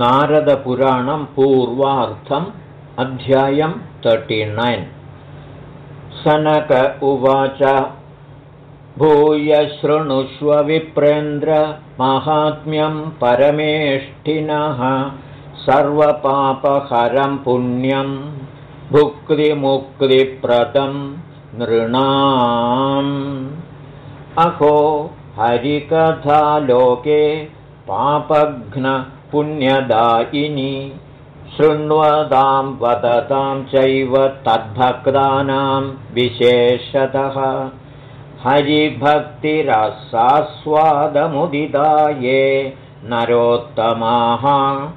नारदपुराणं पूर्वार्थम् अध्यायं तर्टिनैन् सनक उवाच भूयशृणुष्व विप्रेन्द्र माहात्म्यं परमेष्ठिनः सर्वपापहरं पुण्यं भुक्तिमुक्तिप्रदं नृणाम्। अहो हरिकथालोके पापघ्नपुण्यदायिनी शृण्वतां वदतां चैव तद्भक्तानां विशेषतः। हरिभक्तिरसास्वादमुदिता ये नरोत्तमाः।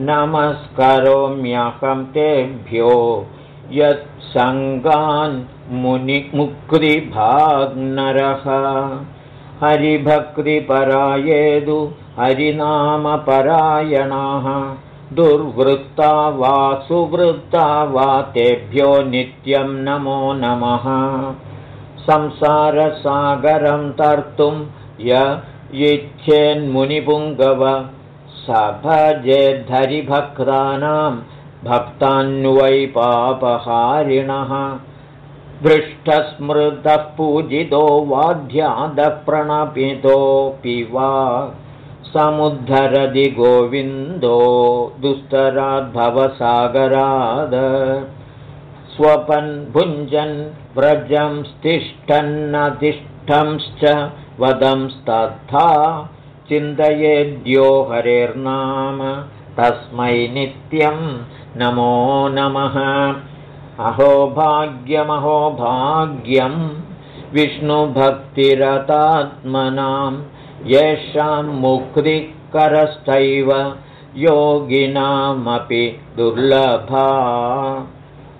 नमस्करोम्यहं तेभ्यो। यत्सङ्गान् मुनिमुक्तिभाग्नरः हरिभक्तिपरायेदु हरिनामपरायणाः। दुर्वृत्ता वा सुवृत्ता वा तेभ्यो नित्यं नमो नमः। संसारसागरं तर्तुं य इच्छेन्मुनिपुङ्गव स भजेद्धरिभक्तानां भक्तान्वै पापहारिणः। दृष्टस्मृतः पूजितो वाध्यादप्रणपितोऽपि वा समुद्धरदि गोविन्दो दुस्तराद्भवसागराद स्वपन् भुञ्जन् व्रजं स्तिष्ठन्नतिष्ठंश्च वदंस्तथा चिन्तयेद्यो हरेर्नाम। तस्मै नित्यं नमो नमः। अहो भाग्यमहो भाग्यं। विष्णुभक्तिरतात्मनाम् येषां मुक्तिकरस्तैव योगिनामपि दुर्लभा।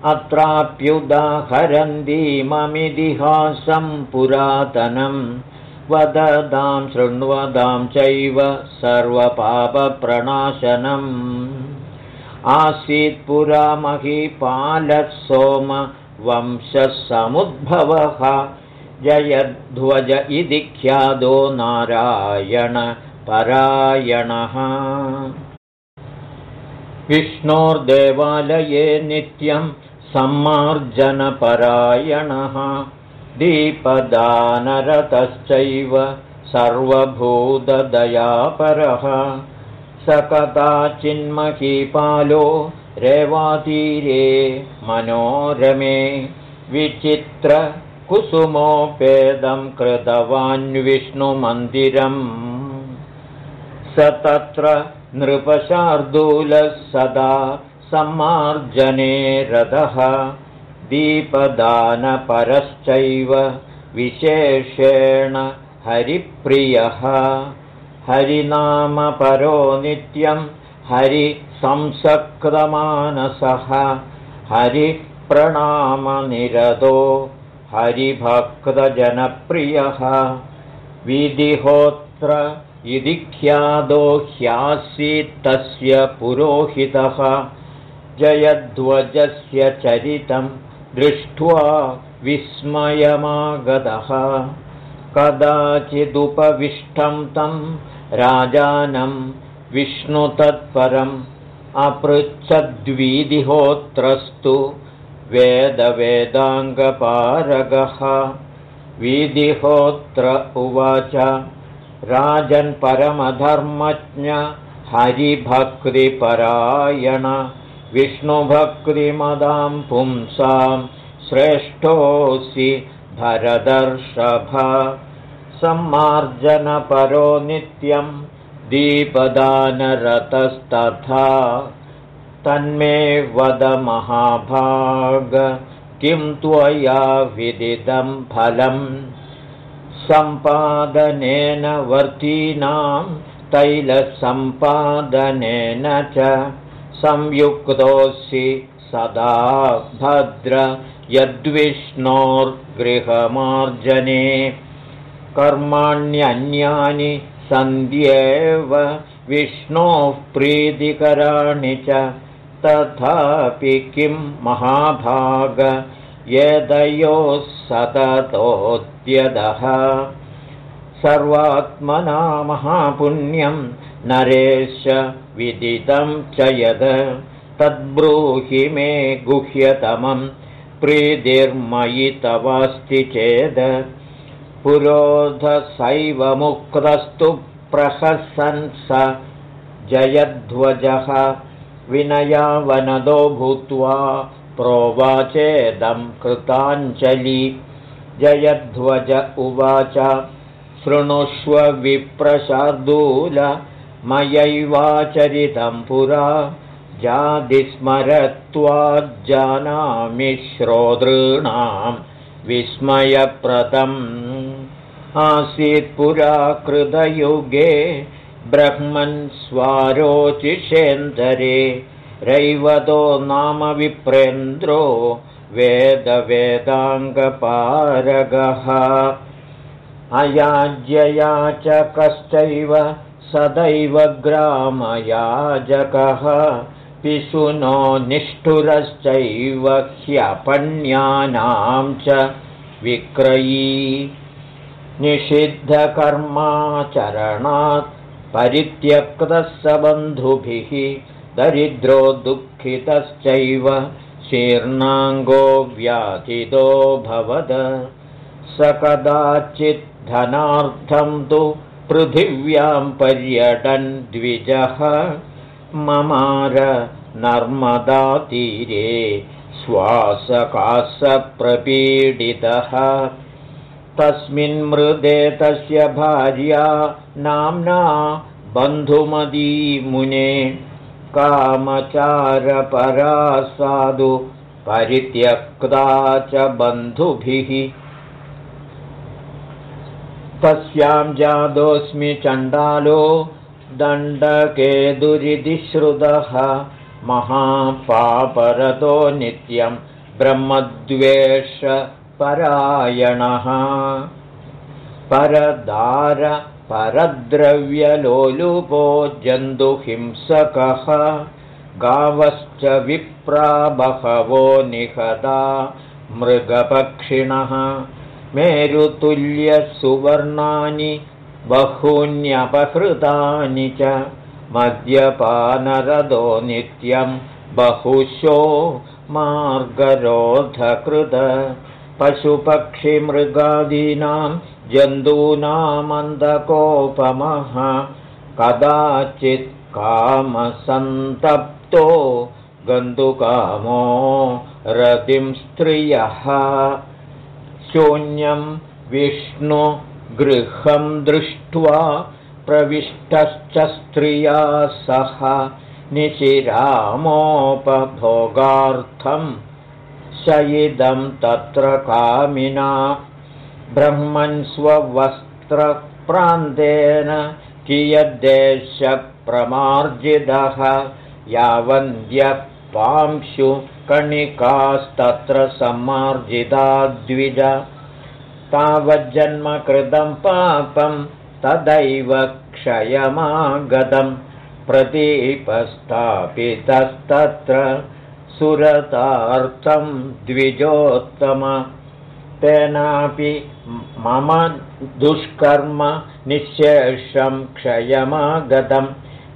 अत्राप्युदाहरन्तीममितिहासं पुरातनं वददां शृण्वदां चैव सर्वपापप्रणाशनम्। आसीत् पुरा महीपालः सोमवंशसमुद्भवः जयध्वज इति ख्यातो नारायणपरायणः विष्णोर्देवालये नित्यं सम्मार्जनपरायणः। दीपदानरतश्चैव सर्वभूतदयापरः। स कदाचिन्महीपालो रेवातीरे मनोरमे विचित्र कुसुमोपेदं कृतवान्विष्णुमन्दिरम् स तत्र नृपशार्दूलः सदा सम्मार्जने रथः। दीपदानपरश्चैव विशेषेण हरिप्रियः। हरिनामपरो नित्यं हरिसंसक्तमानसः। हरिप्रणामनिरतो हरिभक्तजनप्रियः। विधिहोत्र इति ख्यातो ह्यासीत्तस्य पुरोहितः। जयध्वजस्य चरितं दृष्ट्वा विस्मयमागतः। कदाचिदुपविष्टं तं राजानं विष्णुतत्परम् अपृच्छद्विधिहोत्रस्तु वेदवेदाङ्गपारगः। विधिहोत्र उवाच राजन्परमधर्मज्ञ हरिभक्तिपरायण। विष्णुभक्तिमदां पुंसां श्रेष्ठोऽसि भरदर्षभ सम्मार्जनपरो नित्यं दीपदानरतस्तथा तन्मे वद महाभाग। किं त्वया विदितं फलम्? सम्पादनेन वर्तीनां तैलसम्पादनेन च संयुक्तोऽसि सदा भद्र यद्विष्णोर्गृहमार्जने। कर्माण्यन्यानि सन्ध्येव विष्णोः प्रीतिकराणि च तथापि किं महाभाग यदयोः सततोद्यदः सर्वात्मना महापुण्यं नरेश विदितं च यद। तद्ब्रूहि मे गुह्यतमं प्रीतिर्मयि तवास्ति चेद। पुरोधसैव मुक्तस्तु प्रहसन् स जयध्वजः विनयावनदो भूत्वा प्रोवाचेदं कृताञ्जलि। जयध्वज उवाच शृणुष्व विप्रशार्दूल मयैवाचरितं पुरा। जातिस्मरत्वाज्जानामि श्रोतॄणां विस्मयप्रदम्। आसीत् पुरा कृतयुगे ब्रह्मन् स्वारोचिषेन्दरे रैवतो नाम विप्रेन्द्रो वेदवेदाङ्गपारगः। अयाज्यया च कश्चैव सदैव ग्रामयाजकः। पिशुनो निष्ठुरश्चैव ह्यपण्यानां च विक्रयी। निषिद्धकर्माचरणात् परित्यक्तः स बन्धुभिः दरिद्रो दुःखितश्चैव शीर्णाङ्गो व्याचितो भवद। स कदाचित् धनार्थं तु पृथिव्यां पर्यटन् द्विजः। ममार नर्मदातीरे श्वासकासप्रपीडितः तस्मिन् मृदे तस्य भार्या नाम्ना बन्धुमदी मुने कामचारपरा साधु परित्यक्ता च बन्धुभिः। तस्यां जादोऽस्मि चण्डालो दण्डके दुरिधिश्रुतः महापापरतो नित्यं परदार परद्रव्यलोलुपो जन्तुहिंसकः गावश्च विप्रा बहवो निहता मृगपक्षिणः। मेरुतुल्यसुवर्णानि बहून्यपहृतानि च मद्यपानरदो नित्यं बहुशो मार्गरोधकृत पशुपक्षिमृगादीनां जन्तूनामन्धकोपमः कदाचित् कामसन्तप्तो गन्तुकामो रतिं स्त्रियः। शून्यं विष्णुगृहं दृष्ट्वा प्रविष्टश्च स्त्रिया सह निशिरामोपभोगार्थं शयिदं तत्र कामिना। ब्रह्मन् स्ववस्त्रप्रान्तेन कियद्देशप्रमार्जितः। यावन्द्यपांशुकणिकास्तत्र सम्मार्जिता द्विज। तावज्जन्मकृतं पापं तदैव क्षयमागतं। प्रदीपस्थापितस्तत्र सुरतार्थं द्विजोत्तम। तेनापि मम दुष्कर्म निःशेषं क्षयमागतम्।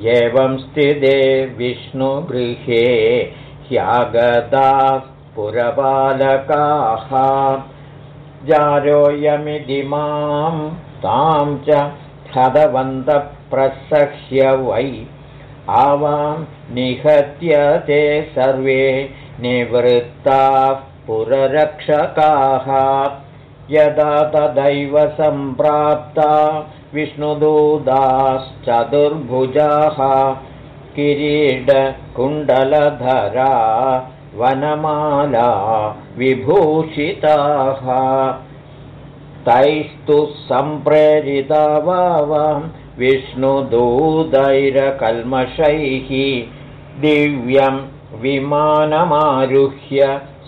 एवं स्थिते विष्णुगृहे ह्यागताः पुरपालकाः। जारोयमिति मां तां च हतवन्तप्रसह्य वै आवां निहत्य ते सर्वे निवृत्ताः पुररक्षकाः। यदा तदैव सम्प्राप्ता विष्णुदूताश्चतुर्भुजाः। किरीडकुण्डलधरा वनमाला विभूषिताः। तैस्तु सम्प्रेरिता वां विष्णुदूतैरकल्मषैः दिव्यं विमानमारुह्य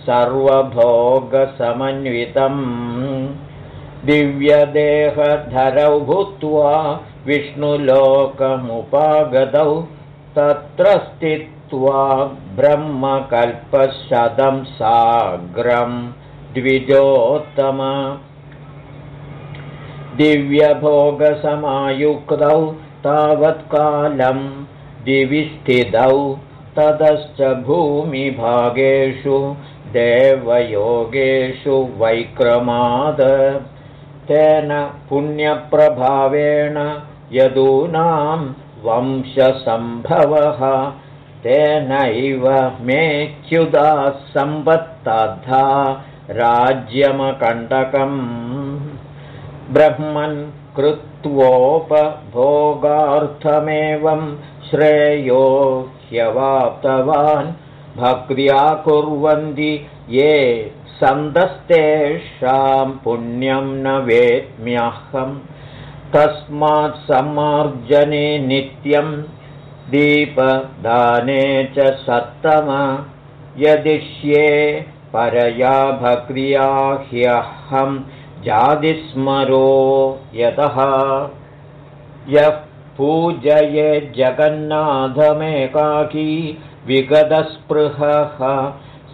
सर्वभोगसमन्वितम्। दिव्यदेहधरौ भूत्वा विष्णुलोकमुपागतौ तत्र स्थित्वा ब्रह्मकल्पशतं साग्रं द्विजोत्तम दिव्यभोगसमायुक्तौ तावत्कालं दिविस्थितौ ततश्च भूमिभागेषु देवयोगेषु वैक्रमाद। तेन पुण्यप्रभावेण यदूनां वंशसम्भवः तेनैव मेच्युदाः सम्पत्तथा राज्यमकण्टकम् ब्रह्मन् कृत्वोपभोगार्थमेवं श्रेयो ह्यवाप्तवान् भक्त्या कुर्वन्ति ये सन्तस्तेषां पुण्यं न वेत्म्यहम् तस्मात् सम्मार्जने नित्यं दीपदाने च सत्तम यदिष्ये परया भक्रिया ह्यहं जातिस्मरो यतः। यः पूजये जगन्नाथमेकाकी विगतस्पृहः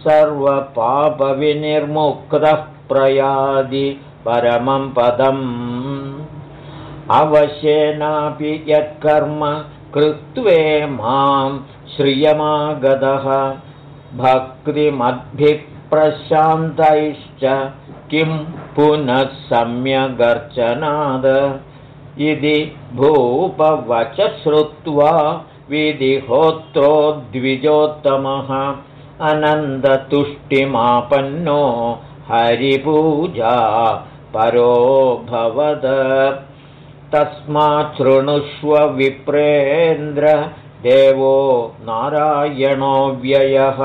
सर्वपापविनिर्मुक्तः प्रयादि परमं पदम्। अवश्येनापि यत्कर्म कृत्वे मां श्रियमागतः। भक्तिमद्भिप्रशान्तैश्च किं पुनः सम्यगर्चनाद इति भूपवच श्रुत्वा विधिहोत्रो द्विजोत्तमः अनन्दतुष्टिमापन्नो हरिपूजा परो भवद। तस्माच्छृणुष्व विप्रेन्द्र देवो नारायणो व्ययः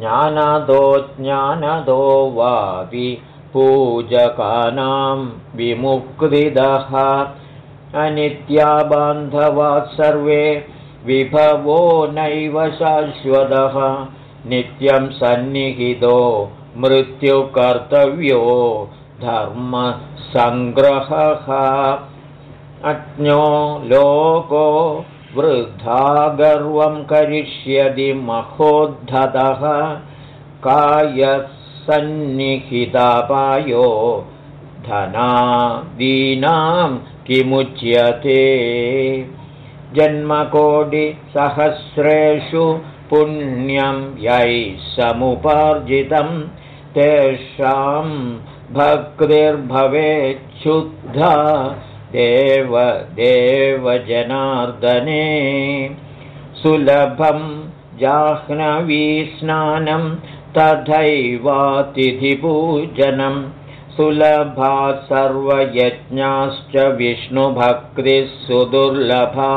ज्ञानदो ज्ञानदो वापि पूजकानां विमुक्तिदः। अनित्या बान्धवा सर्वे विभवो नैव शाश्वतः। नित्यं सन्निहितो मृत्युकर्तव्यो धर्मसङ्ग्रहः। अज्ञो लोको वृद्धा गर्वं करिष्यति महोद्धतः कायसन्निहितापायो धनादीनां किमुच्यते। जन्मकोटिसहस्रेषु पुण्यं यैः समुपार्जितं तेषां भक्तिर्भवेच्छुद्धा देव देवजनार्दने। सुलभं जाह्नवीस्नानं तथैवातिथिपूजनम् सुलभा सर्वयज्ञाश्च विष्णुभक्तिः सुदुर्लभा।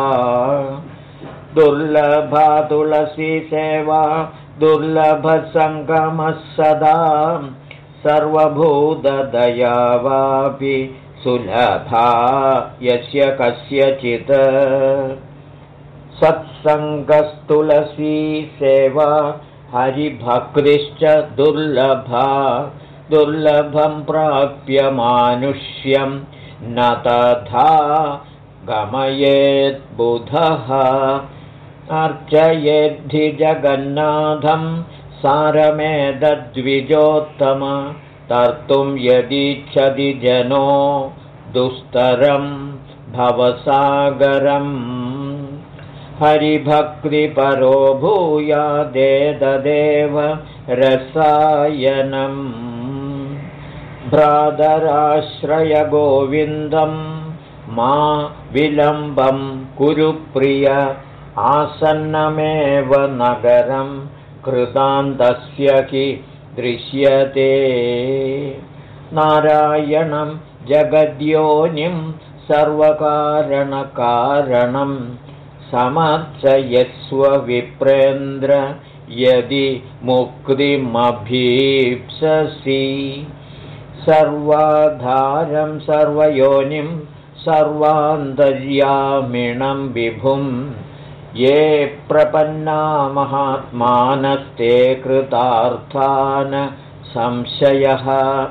दुर्लभा तुलसीसेवा दुर्लभसङ्गमः सदा। सर्वभूतदया वापि सुलभा यस्य कस्यचित्। सत्सङ्गस्तुलसी सेवा हरिभक्तिश्च दुर्लभा दुर्लभं प्राप्य मानुष्यं न तथा गमयेद्बुधः अर्चयेद्धि जगन्नाथं सारमेदद्विजोत्तम तर्तुं यदीच्छति जनो दुस्तरं भवसागरम् हरिभक्तिपरो भूयादेददेव रसायनम् भ्रातराश्रयगोविन्दं मा विलम्बं कुरु प्रिय आसन्नमेव नगरं कृतान्तस्य कि दृश्यते। नारायणं जगद्योनिं सर्वकारणकारणं समर्चयस्व विप्रेन्द्र यदि मुक्तिमभीप्ससि। सर्वाधारं सर्वयोनिं सर्वान्तर्यामिणं विभुं। ये प्रपन्ना महात्मानस्ते कृतार्थान् संशयः।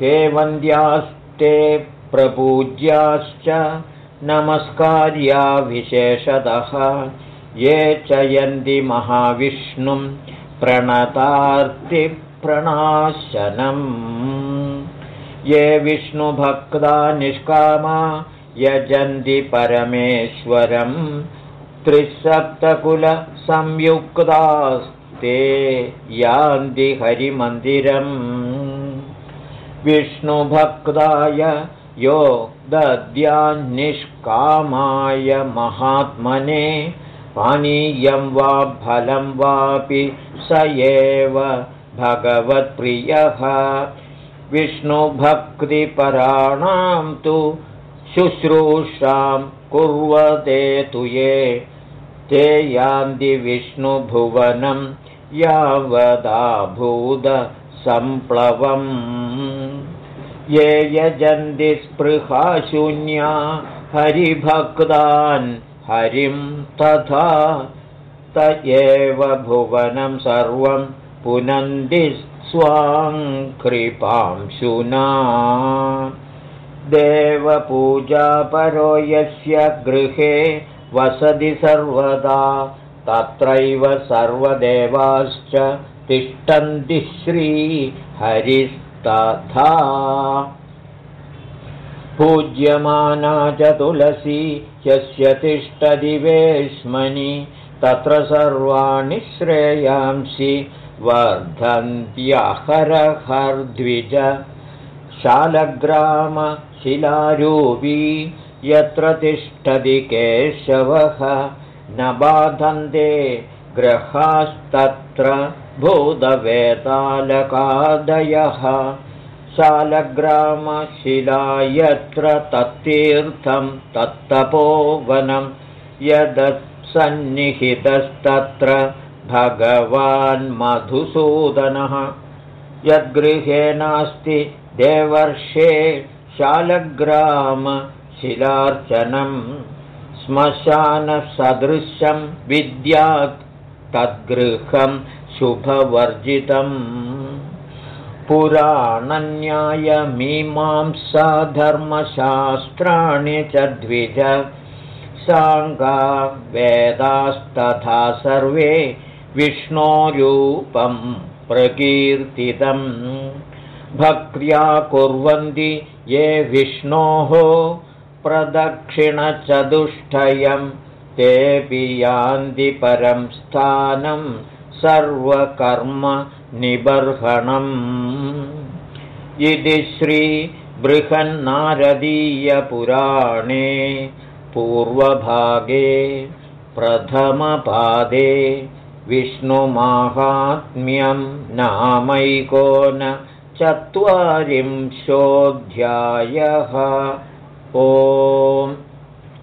ते वन्द्यास्ते प्रपूज्याश्च नमस्कार्या विशेषतः ये चयन्ति महाविष्णुं प्रणतार्तिप्रणाशनम् ये विष्णुभक्ता निष्कामा यजन्ति परमेश्वरम् त्रिसप्तकुलसंयुक्तास्ते यान्ति हरिमन्दिरम्। विष्णुभक्ताय यो दद्यान्निष्कामाय महात्मने पानीयं वा फलं वापि स एव भगवत्प्रियः। विष्णुभक्तिपराणां तु शुश्रूषां कुर्वते तु ये। ते यान्ति विष्णुभुवनं यावदाभूतसम्प्लवम् ये यजन्ति स्पृहाशून्या हरिभक्तान्। हरिं तथा त एव भुवनं सर्वं पुनन्ति स्वाङ्कृपांशुना देवपूजापरो यस्य गृहे वसति सर्वदा तत्रैव सर्वदेवाश्च तिष्ठन्ति श्रीहरिस्तथा पूज्यमाना च तुलसी यस्य तिष्ठदिवेश्मनि तत्र सर्वाणि श्रेयांसि वर्धन्त्यहरहर्द्विज। शालग्रामशिलारूपी यत्र तिष्ठति केशवः न बाधन्ते ग्रहास्तत्र भूतवेतालकादयः शालग्रामशिला यत्र तत्तीर्थं तत्तपोवनं यदत्सन्निहितस्तत्र भगवान्मधुसूदनः यद्गृहे नास्ति देवर्षे शालग्रामशिलार्चनं श्मशानसदृशं विद्यात् तद्गृहं शुभवर्जितम्। पुराणन्यायमीमांसाधर्मशास्त्राणि च द्विज। साङ्गा वेदास्तथा सर्वे विष्णोरूपं प्रकीर्तितम्। भक्त्या कुर्वन्ति ये विष्णोः प्रदक्षिणचतुष्टयं। तेऽपि यान्ति परं स्थानं सर्वकर्मनिबर्हणम्। इति श्रीबृहन्नारदीयपुराणे पूर्वभागे प्रथमपादे विष्णुमाहात्म्यं नामैकोन चत्वारिंशोऽध्यायः। ओम्